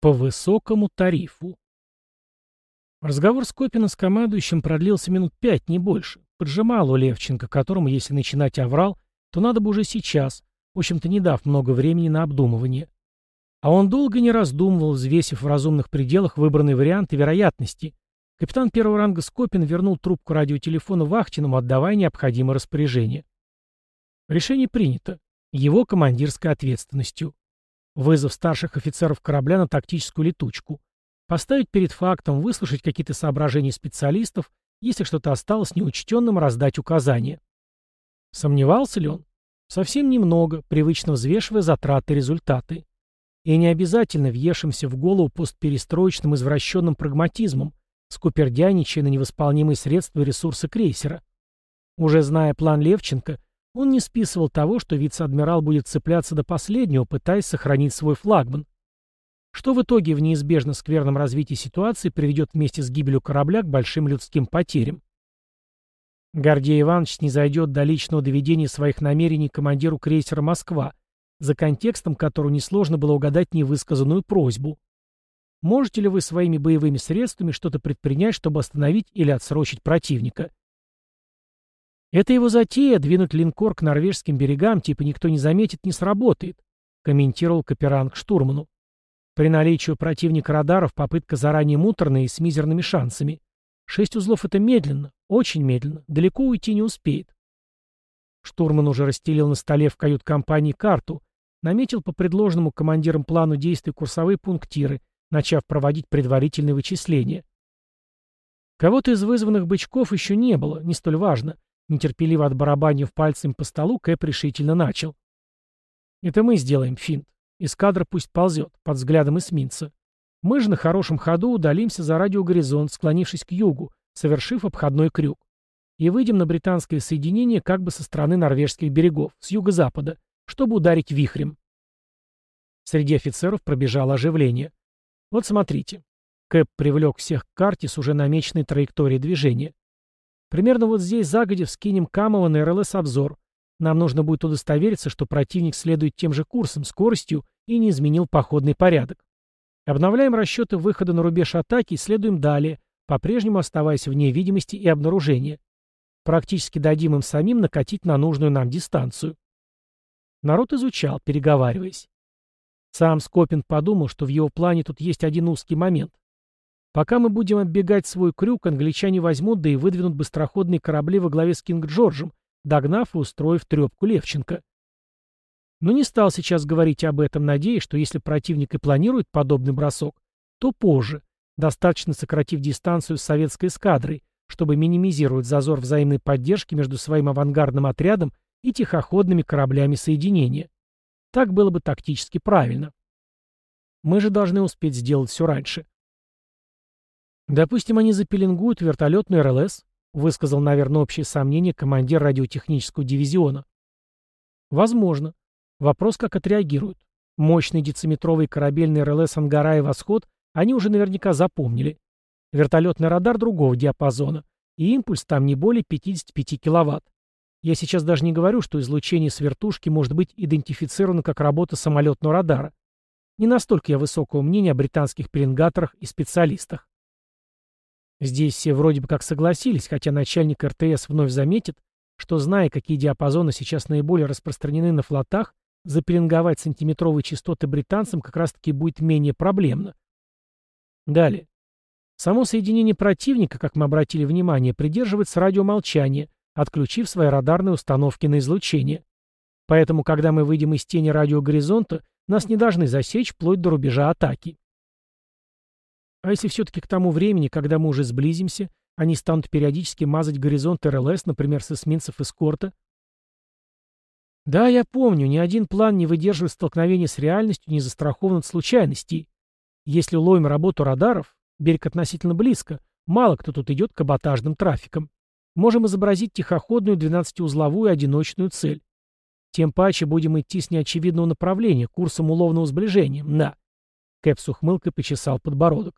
По высокому тарифу. Разговор с Копином с командующим продлился минут пять, не больше. Поджимал у Левченко, которому, если начинать оврал, то надо бы уже сейчас, в общем-то не дав много времени на обдумывание. А он долго не раздумывал, взвесив в разумных пределах выбранные варианты вероятности. Капитан первого ранга Скопин вернул трубку радиотелефона Вахтиному, отдавая необходимое распоряжение. Решение принято. Его командирской ответственностью. Вызов старших офицеров корабля на тактическую летучку. Поставить перед фактом, выслушать какие-то соображения специалистов, если что-то осталось неучтенным, раздать указания. Сомневался ли он? Совсем немного, привычно взвешивая затраты и результаты. И не обязательно въевшимся в голову постперестроечным извращенным прагматизмом, скупердяничая на невосполнимые средства и ресурсы крейсера. Уже зная план Левченко, он не списывал того, что вице-адмирал будет цепляться до последнего, пытаясь сохранить свой флагман. Что в итоге в неизбежно скверном развитии ситуации приведет вместе с гибелью корабля к большим людским потерям. Гордей Иванович не зайдет до личного доведения своих намерений командиру крейсера «Москва», за контекстом которого несложно было угадать невысказанную просьбу. Можете ли вы своими боевыми средствами что-то предпринять, чтобы остановить или отсрочить противника? Это его затея двинуть линкор к норвежским берегам, типа никто не заметит, не сработает, комментировал Каперанг штурману. При наличии у противника радаров попытка заранее муторная и с мизерными шансами. Шесть узлов — это медленно, очень медленно, далеко уйти не успеет. Штурман уже расстелил на столе в кают-компании карту, наметил по предложенному командирам плану действий курсовые пунктиры, начав проводить предварительные вычисления. Кого-то из вызванных бычков еще не было, не столь важно. Нетерпеливо отбарабанив пальцем по столу, Кэп решительно начал. «Это мы сделаем финт. Эскадра пусть ползет, под взглядом эсминца. Мы же на хорошем ходу удалимся за радиогоризонт, склонившись к югу, совершив обходной крюк. И выйдем на британское соединение как бы со стороны норвежских берегов, с юго-запада, чтобы ударить вихрем». Среди офицеров пробежало оживление. «Вот смотрите». Кэп привлек всех к карте с уже намеченной траекторией движения. Примерно вот здесь загодя вскинем Камова на РЛС-обзор. Нам нужно будет удостовериться, что противник следует тем же курсом, скоростью и не изменил походный порядок. Обновляем расчеты выхода на рубеж атаки и следуем далее, по-прежнему оставаясь вне видимости и обнаружения. Практически дадим им самим накатить на нужную нам дистанцию. Народ изучал, переговариваясь. Сам Скопин подумал, что в его плане тут есть один узкий момент. Пока мы будем оббегать свой крюк, англичане возьмут, да и выдвинут быстроходные корабли во главе с Кинг-Джорджем, догнав и устроив трепку Левченко. Но не стал сейчас говорить об этом, надеясь, что если противник и планирует подобный бросок, то позже, достаточно сократив дистанцию с советской эскадрой, чтобы минимизировать зазор взаимной поддержки между своим авангардным отрядом и тихоходными кораблями соединения. Так было бы тактически правильно. Мы же должны успеть сделать все раньше. Допустим, они запеленгуют вертолетную РЛС, высказал, наверное, общее сомнение командир радиотехнического дивизиона. Возможно. Вопрос, как отреагируют. Мощный дециметровый корабельный РЛС «Ангара» и «Восход» они уже наверняка запомнили. Вертолетный радар другого диапазона, и импульс там не более 55 киловатт. Я сейчас даже не говорю, что излучение с вертушки может быть идентифицировано как работа самолетного радара. Не настолько я высокого мнения о британских пеленгаторах и специалистах. Здесь все вроде бы как согласились, хотя начальник РТС вновь заметит, что, зная, какие диапазоны сейчас наиболее распространены на флотах, запеленговать сантиметровые частоты британцам как раз-таки будет менее проблемно. Далее. Само соединение противника, как мы обратили внимание, придерживается радиомолчания, отключив свои радарные установки на излучение. Поэтому, когда мы выйдем из тени радиогоризонта, нас не должны засечь вплоть до рубежа атаки. А если все-таки к тому времени, когда мы уже сблизимся, они станут периодически мазать горизонт РЛС, например, с эсминцев эскорта? Да, я помню, ни один план не выдерживает столкновения с реальностью, не застрахован от случайностей. Если уловим работу радаров, берег относительно близко, мало кто тут идет каботажным трафиком. Можем изобразить тихоходную 12-узловую одиночную цель. Тем паче будем идти с неочевидного направления, курсом уловного сближения. Да. Кэп с ухмылкой почесал подбородок.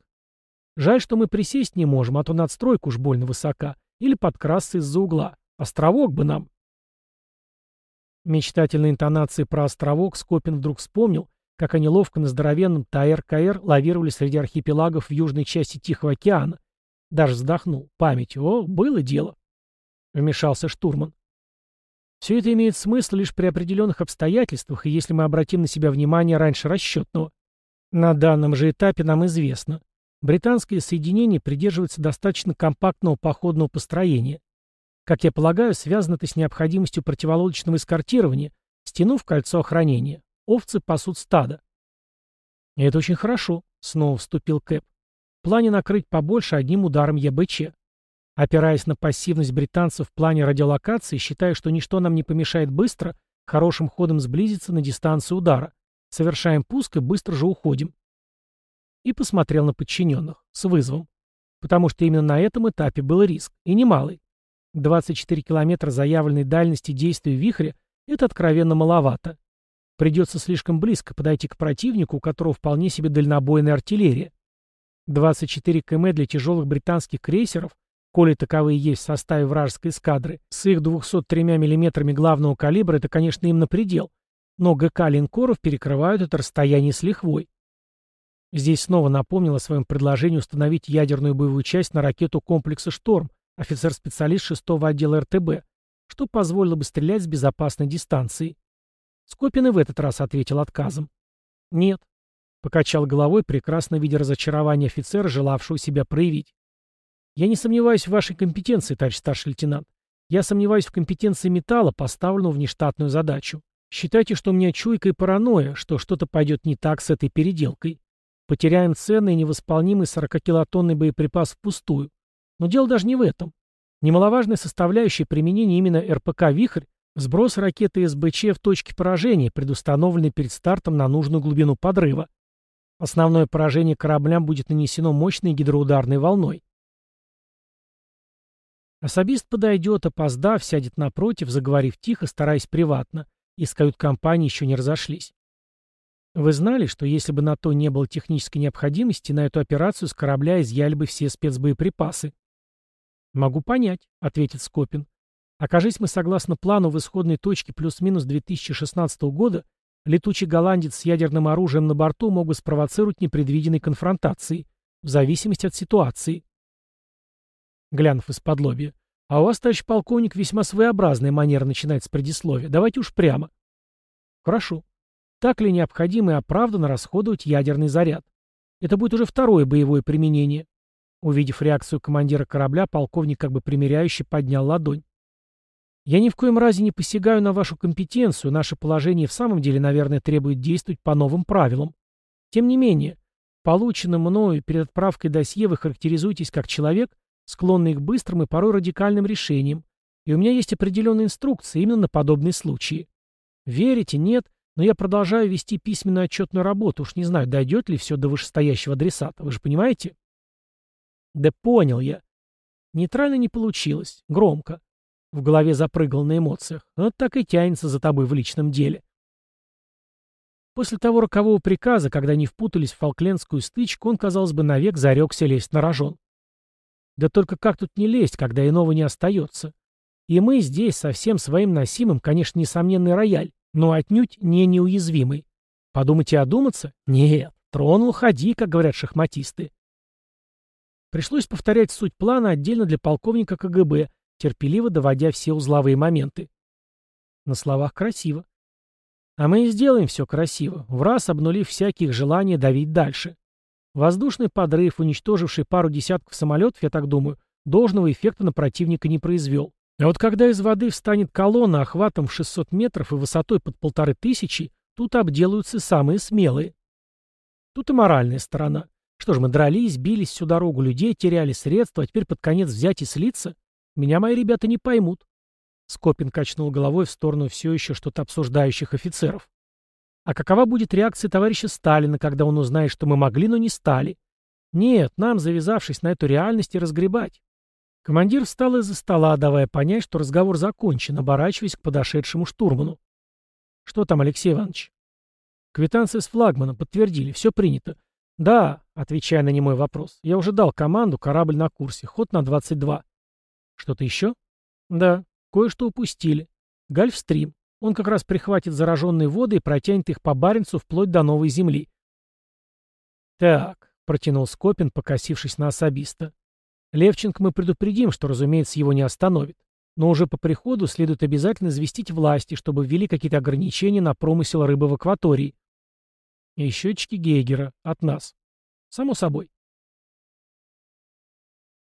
Жаль, что мы присесть не можем, а то надстройка уж больно высока. Или подкрасться из-за угла. Островок бы нам. Мечтательной интонации про островок Скопин вдруг вспомнил, как они ловко на здоровенном ТАР-КР лавировали среди архипелагов в южной части Тихого океана. Даже вздохнул. Памятью. О, было дело. Вмешался штурман. Все это имеет смысл лишь при определенных обстоятельствах, и если мы обратим на себя внимание раньше расчетного. На данном же этапе нам известно. Британские соединения придерживаются достаточно компактного походного построения. Как я полагаю, связано это с необходимостью противолодочного эскортирования, стянув кольцо охранения. Овцы пасут стадо. Это очень хорошо, снова вступил Кэп. В плане накрыть побольше одним ударом ЯБЧ. Опираясь на пассивность британцев в плане радиолокации, считаю, что ничто нам не помешает быстро, хорошим ходом сблизиться на дистанцию удара. Совершаем пуск и быстро же уходим. И посмотрел на подчиненных, с вызовом. Потому что именно на этом этапе был риск, и немалый. 24 километра заявленной дальности действия вихря – это откровенно маловато. Придется слишком близко подойти к противнику, у которого вполне себе дальнобойная артиллерия. 24 км для тяжелых британских крейсеров, коли таковые есть в составе вражеской эскадры, с их 203 мм главного калибра это, конечно, им на предел, но ГК линкоров перекрывают это расстояние с лихвой. Здесь снова напомнил о своем предложении установить ядерную боевую часть на ракету комплекса «Шторм», офицер-специалист 6-го отдела РТБ, что позволило бы стрелять с безопасной дистанции. Скопин и в этот раз ответил отказом. «Нет», — покачал головой, прекрасно видя разочарование офицера, желавшего себя проявить. «Я не сомневаюсь в вашей компетенции, товарищ старший лейтенант. Я сомневаюсь в компетенции металла, поставленного в нештатную задачу. Считайте, что у меня чуйка и паранойя, что что-то пойдет не так с этой переделкой. Потеряем ценный и невосполнимый 40-килотонный боеприпас впустую. Но дело даже не в этом. Немаловажная составляющая применения именно РПК «Вихрь» Сброс ракеты СБЧ в точке поражения, предустановленной перед стартом на нужную глубину подрыва. Основное поражение кораблям будет нанесено мощной гидроударной волной. Особист подойдет, опоздав, сядет напротив, заговорив тихо, стараясь приватно. Из кают-компании еще не разошлись. Вы знали, что если бы на то не было технической необходимости, на эту операцию с корабля изъяли бы все спецбоеприпасы? «Могу понять», — ответит Скопин. Окажись мы согласно плану в исходной точке плюс-минус 2016 года, летучий голландец с ядерным оружием на борту мог бы спровоцировать непредвиденной конфронтации, в зависимости от ситуации. Глянув из-под лобья. А у вас, товарищ полковник, весьма своеобразная манера начинать с предисловия. Давайте уж прямо. Хорошо. Так ли необходимо и оправданно расходовать ядерный заряд? Это будет уже второе боевое применение. Увидев реакцию командира корабля, полковник как бы примиряюще поднял ладонь. Я ни в коем разе не посягаю на вашу компетенцию, наше положение в самом деле, наверное, требует действовать по новым правилам. Тем не менее, полученным мною перед отправкой досье вы характеризуетесь как человек, склонный к быстрым и порой радикальным решениям, и у меня есть определенные инструкции именно на подобные случаи. Верите, нет, но я продолжаю вести письменную отчетную работу, уж не знаю, дойдет ли все до вышестоящего адресата, вы же понимаете? Да понял я. Нейтрально не получилось, громко. В голове запрыгал на эмоциях. Вот так и тянется за тобой в личном деле. После того рокового приказа, когда они впутались в фолклендскую стычку, он, казалось бы, навек зарекся лезть на рожон. Да только как тут не лезть, когда иного не остается? И мы здесь со всем своим носимым, конечно, несомненный рояль, но отнюдь не неуязвимый. Подумать и одуматься? Нет, тронул, ходи, как говорят шахматисты. Пришлось повторять суть плана отдельно для полковника КГБ, терпеливо доводя все узловые моменты. На словах красиво. А мы и сделаем все красиво, в раз обнулив всяких желания давить дальше. Воздушный подрыв, уничтоживший пару десятков самолетов, я так думаю, должного эффекта на противника не произвел. А вот когда из воды встанет колонна охватом в 600 метров и высотой под полторы тысячи, тут обделаются самые смелые. Тут и моральная сторона. Что ж, мы дрались, бились всю дорогу, людей теряли, средства, а теперь под конец взять и слиться? Меня мои ребята не поймут. Скопин качнул головой в сторону все еще что-то обсуждающих офицеров. А какова будет реакция товарища Сталина, когда он узнает, что мы могли, но не стали? Нет, нам, завязавшись на эту реальность, и разгребать. Командир встал из-за стола, давая понять, что разговор закончен, оборачиваясь к подошедшему штурману. «Что там, Алексей Иванович?» «Квитанция с флагмана. Подтвердили. Все принято». «Да», отвечая на немой вопрос. «Я уже дал команду, корабль на курсе. Ход на 22. Что-то еще? Да, кое-что упустили. Гольфстрим. Он как раз прихватит зараженные воды и протянет их по Баренцу вплоть до Новой Земли. «Так», — протянул Скопин, покосившись на особиста. «Левченко мы предупредим, что, разумеется, его не остановит. Но уже по приходу следует обязательно известить власти, чтобы ввели какие-то ограничения на промысел рыбы в акватории. И счетчики Гейгера. От нас. Само собой.